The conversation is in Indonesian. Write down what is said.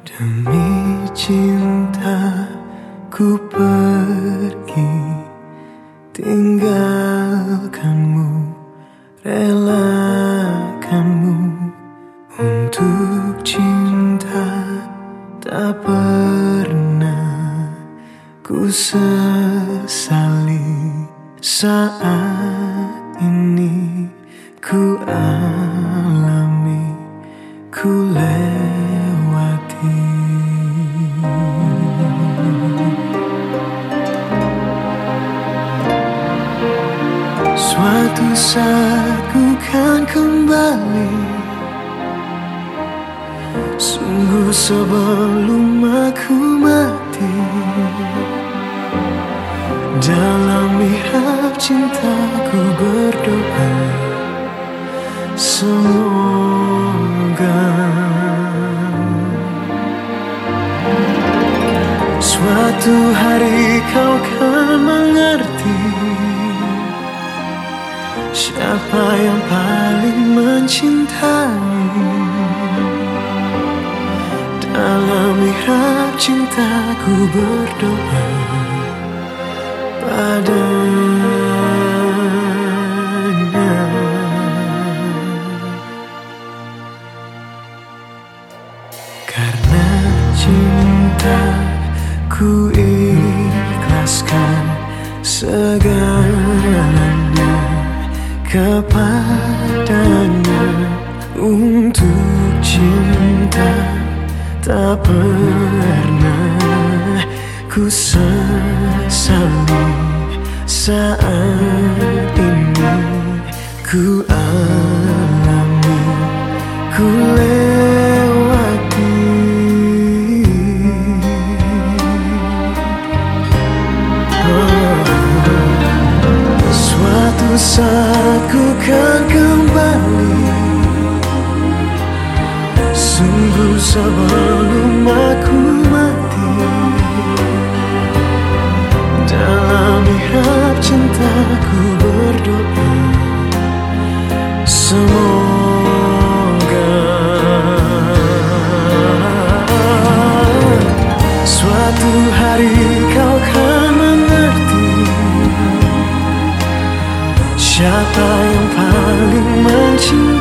Demi cinta ku pergi. Tinggalkanmu Relakanmu. Untuk cinta Tak pernah ku sesali. Saat ini ku alami Suatu saat ku kan kembali. Sungguh sebelum aku mati Dalam mihrab cintaku berdoa Semoga Suatu hari Siapa yang paling mencintai Dalam mihrab cintaku berdoa Padanya. Karena cinta kepadanya untuk cinta tak pernah ku sesali saat ini ku alami saat ku kan kembali. Sungguh sebelum aku mati. Dalam mihrab cintaku berdoa Semoga Siapa yang paling mencintai